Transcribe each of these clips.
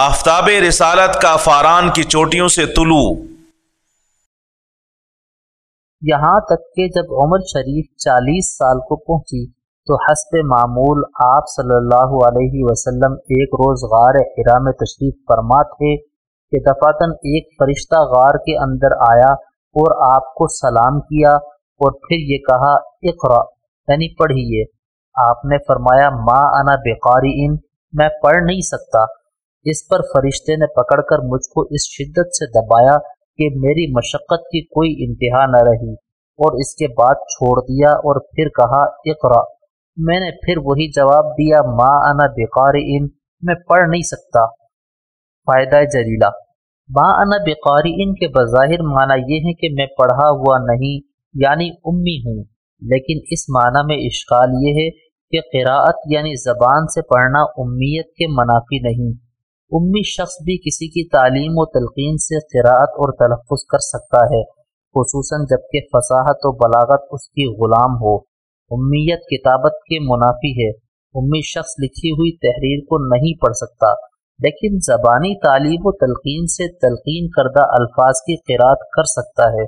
آفتاب رسالت کا فاران کی چوٹیوں سے طلوع۔ یہاں تک کہ جب عمر شریف چالیس سال کو پہنچی تو حسب معمول آپ صلی اللہ علیہ وسلم ایک روز غار حرا میں تشریف فرما تھے کہ دفاتن ایک فرشتہ غار کے اندر آیا اور آپ کو سلام کیا اور پھر یہ کہا اقرا یعنی پڑھیے۔ آپ نے فرمایا، ما انا بقاری ان میں پڑھ نہیں سکتا۔ اس پر فرشتے نے پکڑ کر مجھ کو اس شدت سے دبایا کہ میری مشقت کی کوئی انتہا نہ رہی اور اس کے بعد چھوڑ دیا اور پھر کہا اقرا میں نے پھر وہی جواب دیا، ما انا بقاری ان میں پڑھ نہیں سکتا۔ فائدہ جلیلہ۔ ما انا بقاری ان کے بظاہر معنی یہ ہے کہ میں پڑھا ہوا نہیں یعنی امی ہوں۔ لیکن اس معنی میں اشکال یہ ہے کہ قراءت یعنی زبان سے پڑھنا امیت کے منافی نہیں۔ امی شخص بھی کسی کی تعلیم و تلقین سے قراءت اور تلفظ کر سکتا ہے، خصوصاً جبکہ فصاحت و بلاغت اس کی غلام ہو۔ امیت کتابت کے منافی ہے۔ امی شخص لکھی ہوئی تحریر کو نہیں پڑھ سکتا، لیکن زبانی تعلیم و تلقین سے تلقین کردہ الفاظ کی قرأت کر سکتا ہے۔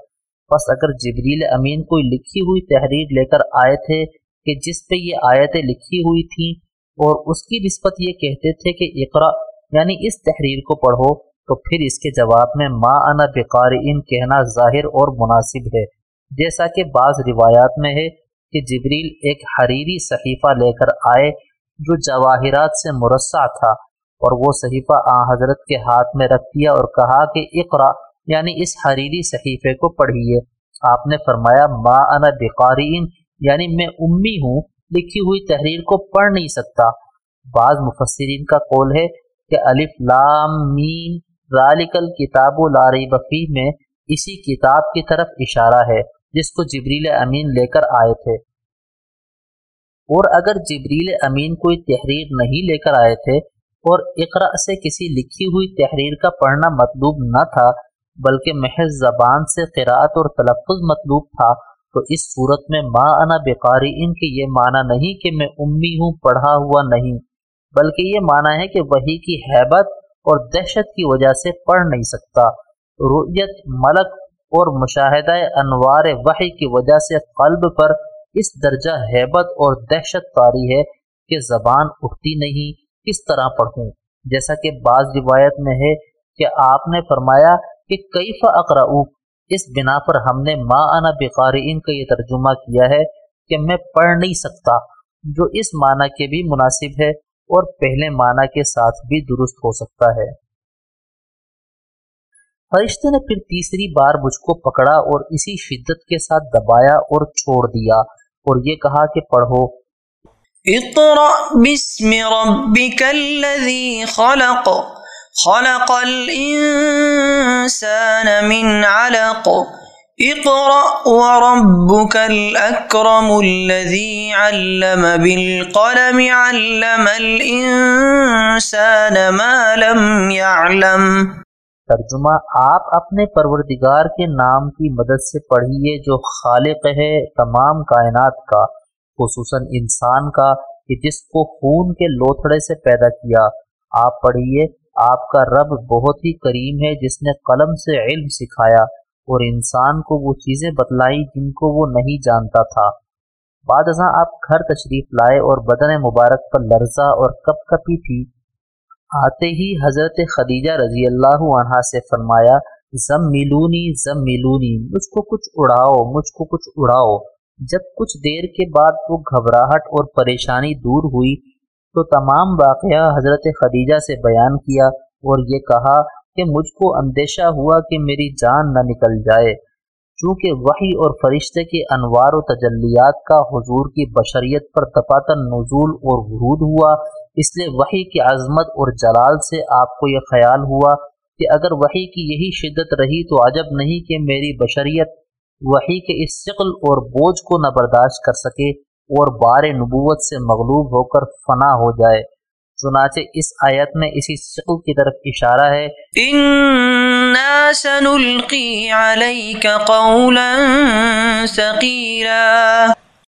بس اگر جبریل امین کوئی لکھی ہوئی تحریر لے کر آئے تھے کہ جس پہ یہ آیتیں لکھی ہوئی تھیں اور اس کی نسبت یہ کہتے تھے کہ اقرا یعنی اس تحریر کو پڑھو تو پھر اس کے جواب میں ما انا بقارئین کہنا ظاہر اور مناسب ہے۔ جیسا کہ بعض روایات میں ہے کہ جبریل ایک حریری صحیفہ لے کر آئے جو جواہرات سے مرصع تھا اور وہ صحیفہ آ حضرت کے ہاتھ میں رکھ دیا اور کہا کہ اقرا یعنی اس حریری صحیفے کو پڑھیے۔ آپ نے فرمایا، ما انا بقارئین یعنی میں امی ہوں، لکھی ہوئی تحریر کو پڑھ نہیں سکتا۔ بعض مفسرین کا قول ہے کہ الف لام مین ذالک الکتاب و لاری بفی میں اسی کتاب کی طرف اشارہ ہے، جس کو جبریل امین لے کر آئے تھے۔ اور اگر جبریل امین کوئی تحریر نہیں لے کر آئے تھے اور اقرا سے کسی لکھی ہوئی تحریر کا پڑھنا مطلوب نہ تھا، بلکہ محض زبان سے قرأت اور تلفظ مطلوب تھا، تو اس صورت میں ما انا بقاری ان کے یہ معنی نہیں کہ میں امی ہوں، پڑھا ہوا نہیں۔ بلکہ یہ معنی ہے کہ وہی کی حیبت اور دہشت کی وجہ سے پڑھ نہیں سکتا۔ رؤیت ملک اور مشاہدہ انوار وحی کی وجہ سے قلب پر اس درجہ حیبت اور دہشت طاری ہے کہ زبان اٹھتی نہیں۔ کس طرح پڑھوں۔ جیسا کہ بعض روایت میں ہے کہ آپ نے فرمایا کہ کئی اقرا اس بنا پر ہم نے ما انا بقارئین کا یہ ترجمہ کیا ہے کہ میں پڑھ نہیں سکتا، جو اس معنی کے بھی مناسب ہے۔ اور پہلے معنی کے ساتھ بھی درست ہو سکتا ہے۔ فرشتے نے پھر تیسری بار مجھ کو پکڑا اور اسی شدت کے ساتھ دبایا اور چھوڑ دیا اور یہ کہا کہ پڑھو۔ اقرأ بسم ربك الذي خلق۔ خلق الانسان من علق۔ اقرأ وربك الأكرم الذي علم بالقلم، علم الإنسان ما لم يعلم۔ ترجمہ آپ اپنے پروردگار کے نام کی مدد سے پڑھیے، جو خالق ہے تمام کائنات کا، خصوصاً انسان کا، کہ جس کو خون کے لوتھڑے سے پیدا کیا۔ آپ پڑھیے، آپ کا رب بہت ہی کریم ہے، جس نے قلم سے علم سکھایا۔ اور انسان کو وہ چیزیں بتلائی جن کو وہ نہیں جانتا تھا۔ بعد ازاں آپ گھر تشریف لائے اور بدن مبارک پر لرزہ اور کپ کپی تھی۔ آتے ہی حضرت خدیجہ رضی اللہ عنہ سے فرمایا، زم ملونی زم ملونی، مجھ کو کچھ اڑاؤ، مجھ کو کچھ اڑاؤ۔ جب کچھ دیر کے بعد وہ گھبراہٹ اور پریشانی دور ہوئی تو تمام واقعہ حضرت خدیجہ سے بیان کیا اور یہ کہا کہ مجھ کو اندیشہ ہوا کہ میری جان نہ نکل جائے۔ چونکہ وہی اور فرشتے کے انوار و تجلیات کا حضور کی بشریت پر تپاتن نزول اور ورود ہوا، اس لیے وہی کی عظمت اور جلال سے آپ کو یہ خیال ہوا کہ اگر وہی کی یہی شدت رہی تو عجب نہیں کہ میری بشریت وہی کے اس شکل اور بوجھ کو نہ برداشت کر سکے اور بار نبوت سے مغلوب ہو کر فنا ہو جائے۔ چنانچہ اس آیت میں اسی شکل کی طرف اشارہ ہے۔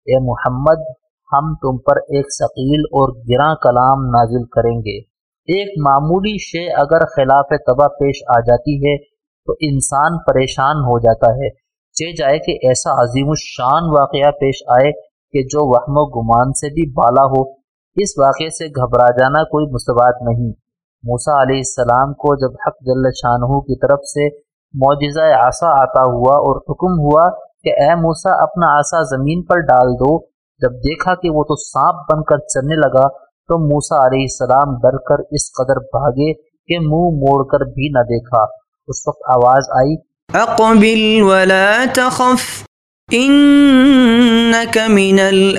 اے محمد ہم تم پر ایک ثقیل اور گراں کلام نازل کریں گے۔ ایک معمولی شے اگر خلاف طبع پیش آ جاتی ہے تو انسان پریشان ہو جاتا ہے۔ چہ جائے کہ ایسا عظیم الشان واقعہ پیش آئے کہ جو وہم و گمان سے بھی بالا ہو۔ اس واقعے سے گھبرا جانا کوئی مستباد نہیں۔ موسا علیہ السلام کو جب حق جل شاہ کی طرف سے معجزہ عصا آتا ہوا اور حکم ہوا کہ اے موسا اپنا عصا زمین پر ڈال دو، جب دیکھا کہ وہ تو سانپ بن کر چلنے لگا، تو موسا علیہ السلام ڈر کر اس قدر بھاگے کہ منہ موڑ کر بھی نہ دیکھا۔ اس وقت آواز آئی، اقبل ولا تخف من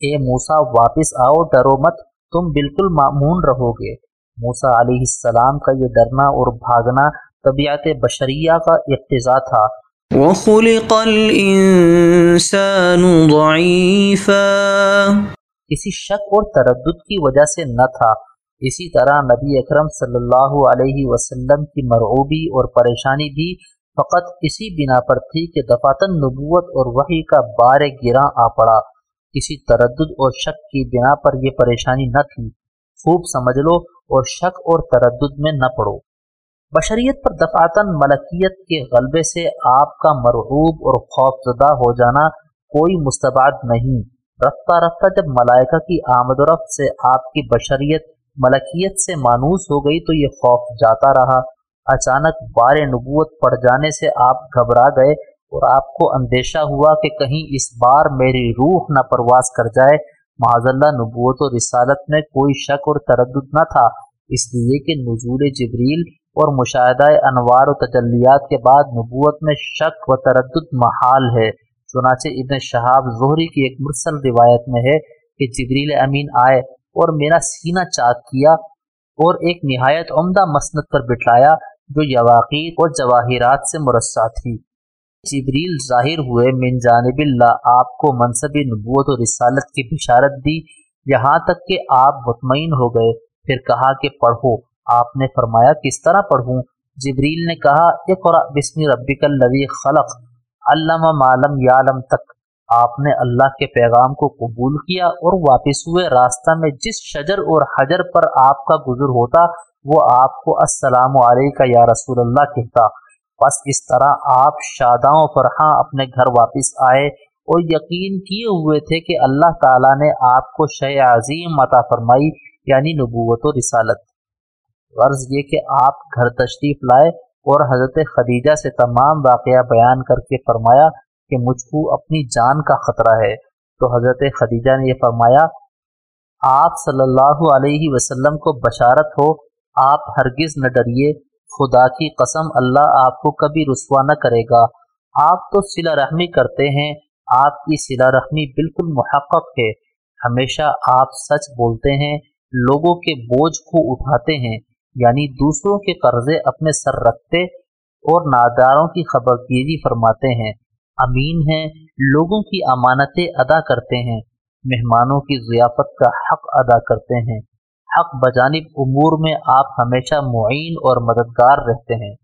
اے موسا واپس آؤ ڈرو مت تم بالکل معمون رہو گے۔ موسا علیہ السلام کا یہ ڈرنا اور بھاگنا طبیعت بشریہ کا اقتضا تھا۔ وخلق الانسان ضعیفا کسی شک اور تردد کی وجہ سے نہ تھا۔ اسی طرح نبی اکرم صلی اللہ علیہ وسلم کی مرعوبی اور پریشانی بھی فقط اسی بنا پر تھی کہ دفاتن نبوت اور وحی کا بار گراں آ پڑا۔ کسی تردد اور شک کی بنا پر یہ پریشانی نہ تھی۔ خوب سمجھ لو اور شک اور تردد میں نہ پڑو۔ بشریت پر دفاتن ملکیت کے غلبے سے آپ کا مرعوب اور خوف زدہ ہو جانا کوئی مستباد نہیں۔ رفتہ رفتہ جب ملائکہ کی آمد و رفت سے آپ کی بشریت ملکیت سے مانوس ہو گئی تو یہ خوف جاتا رہا۔ اچانک بار نبوت پڑ جانے سے آپ گھبرا گئے۔ اور آپ کو اندیشہ ہوا کہ کہیں اس بار میری روح نہ پرواز کر جائے۔ معذ اللہ، نبوت و رسالت میں کوئی شک اور تردد نہ تھا۔ اس لیے کہ نزول جبریل اور مشاہدہ انوار و تجلیات کے بعد نبوت میں شک و تردد محال ہے۔ چنانچہ ابن شہاب ظہری کی ایک مرسل روایت میں ہے کہ جبریل امین آئے اور میرا سینہ چاک کیا اور ایک نہایت عمدہ مسنت پر بٹھلایا جو یواقیر اور جواہرات سے مرصع تھی۔ جبریل ظاہر ہوئے، من جانب اللہ، آپ کو منصب نبوت و رسالت کی بشارت دی۔ یہاں تک کہ آپ مطمئن ہو گئے، پھر کہا کہ پڑھو۔ آپ نے فرمایا، کس طرح پڑھوں؟ جبریل نے کہا، اقرأ بسم ربک الذی خلق۔ علم معلم یعلم تک۔ آپ نے اللہ کے پیغام کو قبول کیا اور واپس ہوئے۔ راستہ میں جس شجر اور حجر پر آپ کا گزر ہوتا، وہ آپ کو السلام علیکہ یا رسول اللہ کہتا۔ بس اس طرح آپ شاداں و فرحاں اپنے گھر واپس آئے اور یقین کیے ہوئے تھے کہ اللہ تعالیٰ نے آپ کو شے عظیم عطا فرمائی یعنی نبوت و رسالت۔ غرض یہ کہ آپ گھر تشریف لائے اور حضرت خدیجہ سے تمام واقعہ بیان کر کے فرمایا کہ مجھ کو اپنی جان کا خطرہ ہے۔ تو حضرت خدیجہ نے یہ فرمایا، آپ صلی اللہ علیہ وسلم کو بشارت ہو، آپ ہرگز نہ ڈریے۔ خدا کی قسم اللہ آپ کو کبھی رسوا نہ کرے گا۔ آپ تو سلا رحمی کرتے ہیں، آپ کی سلا رحمی بالکل محقق ہے۔ ہمیشہ آپ سچ بولتے ہیں، لوگوں کے بوجھ کو اٹھاتے ہیں یعنی دوسروں کے قرضے اپنے سر رکھتے اور ناداروں کی خبرگیری فرماتے ہیں۔ امین ہیں، لوگوں کی امانتیں ادا کرتے ہیں۔ مہمانوں کی ضیافت کا حق ادا کرتے ہیں۔ حق بجانب امور میں آپ ہمیشہ معین اور مددگار رہتے ہیں۔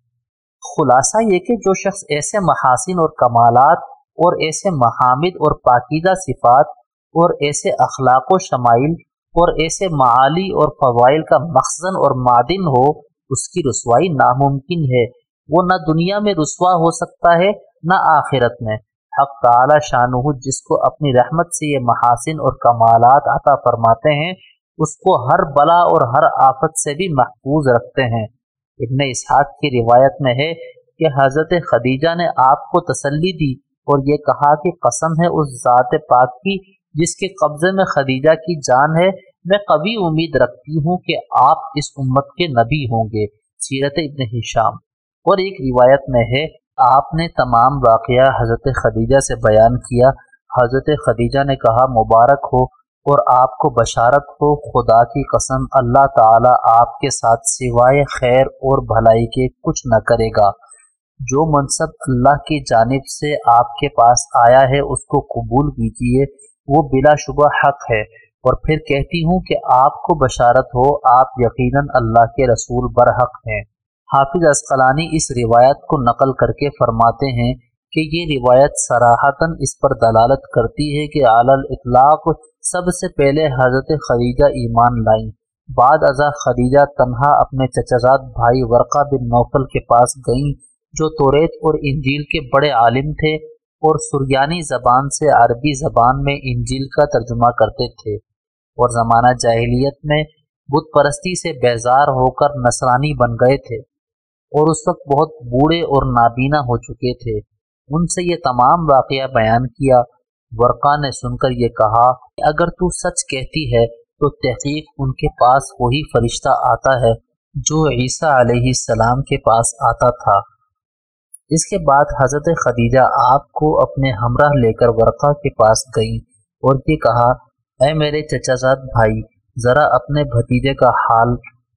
خلاصہ یہ کہ جو شخص ایسے محاسن اور کمالات اور ایسے محامد اور پاکیزہ صفات اور ایسے اخلاق و شمائل اور ایسے معالی اور فوائل کا مخزن اور معدن ہو، اس کی رسوائی ناممکن ہے۔ وہ نہ دنیا میں رسوا ہو سکتا ہے، نہ آخرت میں۔ حق تعالی شانہ جس کو اپنی رحمت سے یہ محاسن اور کمالات عطا فرماتے ہیں اس کو ہر بلا اور ہر آفت سے بھی محفوظ رکھتے ہیں۔ ابن اسحاق کی روایت میں ہے کہ حضرت خدیجہ نے آپ کو تسلی دی اور یہ کہا کہ قسم ہے اس ذات پاک کی جس کے قبضے میں خدیجہ کی جان ہے۔ میں کبھی امید رکھتی ہوں کہ آپ اس امت کے نبی ہوں گے۔ سیرت ابن ہشام۔ اور ایک روایت میں ہے، آپ نے تمام واقعہ حضرت خدیجہ سے بیان کیا۔ حضرت خدیجہ نے کہا، مبارک ہو۔ اور آپ کو بشارت ہو، خدا کی قسم اللہ تعالی آپ کے ساتھ سوائے خیر اور بھلائی کے کچھ نہ کرے گا۔ جو منصب اللہ کی جانب سے آپ کے پاس آیا ہے، اس کو قبول کیجیے وہ بلا شبہ حق ہے۔ اور پھر کہتی ہوں کہ آپ کو بشارت ہو، آپ یقیناً اللہ کے رسول برحق ہیں۔ حافظ اسقلانی اس روایت کو نقل کر کے فرماتے ہیں کہ یہ روایت سراہتاً اس پر دلالت کرتی ہے کہ اعلی الاطلاق سب سے پہلے حضرت خدیجہ ایمان لائیں۔ بعد ازاں خدیجہ تنہا اپنے چچزاد بھائی ورقہ بن نوفل کے پاس گئیں، جو توریت اور انجیل کے بڑے عالم تھے اور سریانی زبان سے عربی زبان میں انجیل کا ترجمہ کرتے تھے۔ اور زمانہ جاہلیت میں بت پرستی سے بیزار ہو کر نصرانی بن گئے تھے اور اس وقت بہت بوڑھے اور نابینا ہو چکے تھے۔ ان سے یہ تمام واقعہ بیان کیا۔ ورقا نے سن کر یہ کہا کہ اگر تو سچ کہتی ہے، تو تحقیق ان کے پاس وہی فرشتہ آتا ہے جو عیسیٰ علیہ السلام کے پاس آتا تھا۔ اس کے بعد حضرت خدیجہ آپ کو اپنے ہمراہ لے کر ورقا کے پاس گئیں اور یہ کہا، اے میرے چچا زاد بھائی، ذرا اپنے بھتیجے کا حال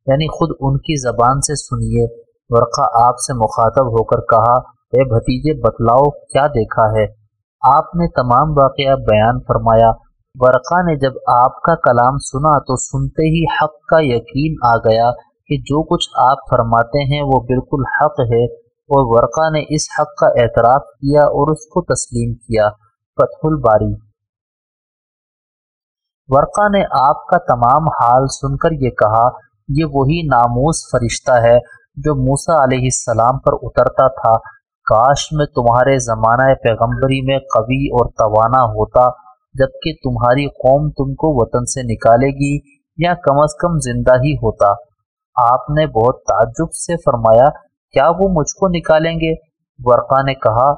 یعنی خود ان کی زبان سے سنیے۔ ورقا آپ سے مخاطب ہو کر کہا اے بھتیجے بتلاؤ، کیا دیکھا ہے؟ آپ نے تمام واقعہ بیان فرمایا۔ ورقا نے جب آپ کا کلام سنا تو سنتے ہی حق کا یقین آ گیا کہ جو کچھ آپ فرماتے ہیں وہ بالکل حق ہے، اور ورقا نے اس حق کا اعتراف کیا اور اس کو تسلیم کیا۔ فتح الباری۔ ورقا نے آپ کا تمام حال سن کر یہ کہا، یہ وہی ناموس فرشتہ ہے جو موسا علیہ السلام پر اترتا تھا۔ کاش میں تمہارے زمانہ پیغمبری میں قوی اور توانا ہوتا جبکہ تمہاری قوم تم کو وطن سے نکالے گی یا کم از کم زندہ ہی ہوتا۔ آپ نے بہت تعجب سے فرمایا، کیا وہ مجھ کو نکالیں گے؟ ورقا نے کہا،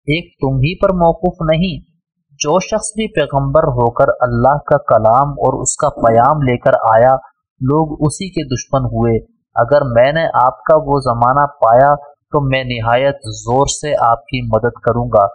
ایک تم ہی پر موقف نہیں۔ جو شخص بھی پیغمبر ہو کر اللہ کا کلام اور اس کا پیام لے کر آیا، لوگ اسی کے دشمن ہوئے۔ اگر میں نے آپ کا وہ زمانہ پایا تو میں نہایت زور سے آپ کی مدد کروں گا،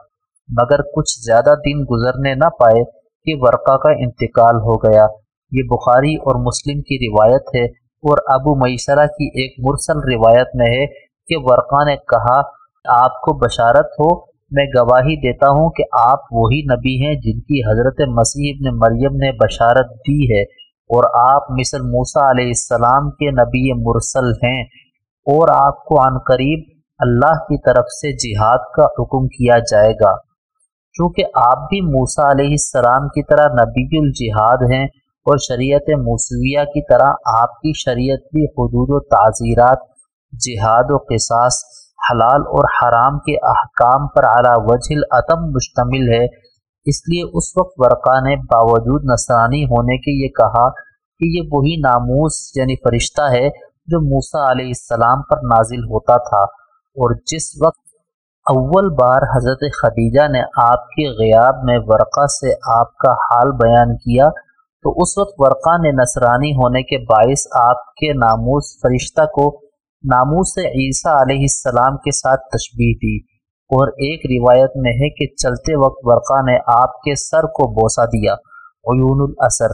مگر کچھ زیادہ دن گزرنے نہ پائے کہ ورقہ کا انتقال ہو گیا۔ یہ بخاری اور مسلم کی روایت ہے اور ابو میسرہ کی ایک مرسل روایت میں ہے کہ ورقہ نے کہا، آپ کو بشارت ہو، میں گواہی دیتا ہوں کہ آپ وہی نبی ہیں جن کی حضرت مسیح ابن مریم نے بشارت دی ہے اور آپ مصر موسیٰ علیہ السلام کے نبی مرسل ہیں اور آپ کو عن قریب اللہ کی طرف سے جہاد کا حکم کیا جائے گا۔ چونکہ آپ بھی موسا علیہ السلام کی طرح نبی الجہاد ہیں اور شریعت موسویہ کی طرح آپ کی شریعت بھی حدود و تعزیرات، جہاد و قصاص، حلال اور حرام کے احکام پر اعلیٰ وجہ العتم مشتمل ہے۔ اس لیے اس وقت ورقہ نے باوجود نسرانی ہونے کے یہ کہا کہ یہ وہی ناموس یعنی فرشتہ ہے جو موسا علیہ السلام پر نازل ہوتا تھا۔ اور جس وقت اول بار حضرت خدیجہ نے آپ کے غیاب میں ورقہ سے آپ کا حال بیان کیا، تو اس وقت ورقہ نے نصرانی ہونے کے باعث آپ کے ناموس فرشتہ کو ناموس عیسیٰ علیہ السلام کے ساتھ تشبیح دی۔ اور ایک روایت میں ہے کہ چلتے وقت ورقہ نے آپ کے سر کو بوسا دیا۔ عیون الاثر۔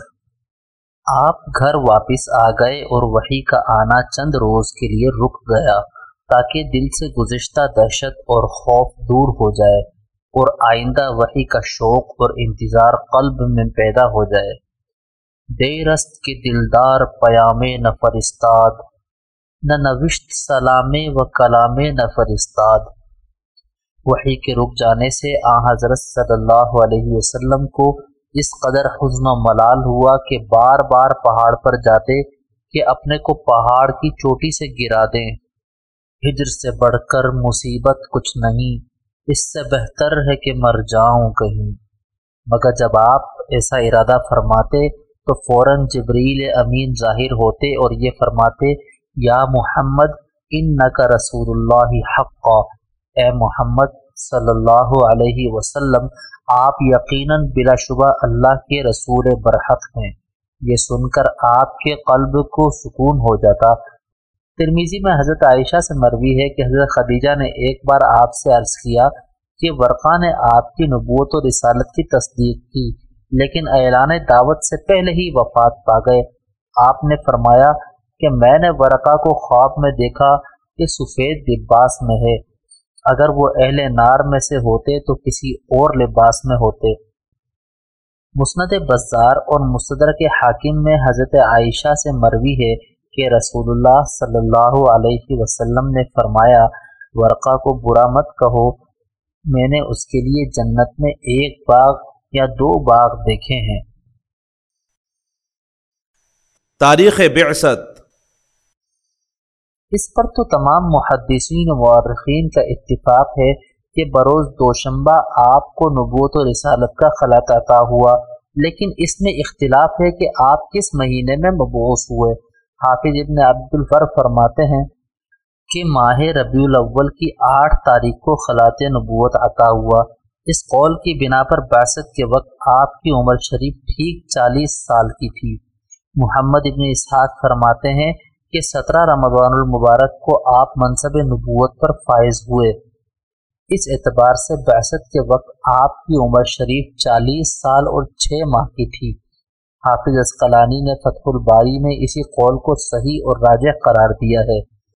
آپ گھر واپس آ گئے اور وہی کا آنا چند روز کے لیے رک گیا۔ تاکہ دل سے گزشتہ دہشت اور خوف دور ہو جائے اور آئندہ وہی کا شوق اور انتظار قلب میں پیدا ہو جائے۔ دے رست کے دلدار پیام نہ فرستاد نہ نوشت سلام و کلام نہ فرستاد وہی کے رک جانے سے آ حضرت صلی اللہ علیہ وسلم کو اس قدر حزن و ملال ہوا کہ بار بار پہاڑ پر جاتے کہ اپنے کو پہاڑ کی چوٹی سے گرا دیں۔ ہجر سے بڑھ کر مصیبت کچھ نہیں، اس سے بہتر ہے کہ مر جاؤں کہیں۔ مگر جب آپ ایسا ارادہ فرماتے تو فوراً جبریل امین ظاہر ہوتے اور یہ فرماتے، یا محمد ان کا رسول اللہ حق اے محمد صلی اللہ علیہ وسلم، آپ یقیناً بلا شبہ اللہ کے رسول برحق ہیں۔ یہ سن کر آپ کے قلب کو سکون ہو جاتا۔ ترمیزی میں حضرت عائشہ سے مروی ہے کہ حضرت خدیجہ نے ایک بار آپ سے عرض کیا کہ ورقہ نے آپ کی نبوت و رسالت کی تصدیق کی، لیکن اعلان دعوت سے پہلے ہی وفات پا گئے۔ آپ نے فرمایا کہ میں نے ورقہ کو خواب میں دیکھا کہ سفید لباس میں ہے۔ اگر وہ اہل نار میں سے ہوتے تو کسی اور لباس میں ہوتے۔ مسند بزار اور مصدر کے حاکم میں حضرت عائشہ سے مروی ہے کہ رسول اللہ صلی اللہ علیہ وسلم نے فرمایا ورقہ کو برا مت کہو میں نے اس کے لیے جنت میں ایک باغ یا دو باغ دیکھے ہیں۔ تاریخ بعثت۔ اس پر تو تمام محدثین و مورخین کا اتفاق ہے کہ بروز دوشنبہ آپ کو نبوت و رسالت کا خلط عطا ہوا لیکن اس میں اختلاف ہے کہ آپ کس مہینے میں مبوس ہوئے۔ حافظ ابن عبد الفر فرماتے ہیں کہ ماہ ربیع الاول کی آٹھ تاریخ کو خلاط نبوت عطا ہوا۔ اس قول کی بنا پر باسط کے وقت آپ کی عمر شریف ٹھیک چالیس سال کی تھی۔ محمد ابن اسحاق فرماتے ہیں کہ سترہ رمضان المبارک کو آپ منصب نبوت پر فائز ہوئے۔ اس اعتبار سے بحثت کے وقت آپ کی عمر شریف چالیس سال اور چھ ماہ کی تھی۔ حافظ اسقلانی نے فتح الباری میں اسی قول کو صحیح اور راجح قرار دیا ہے۔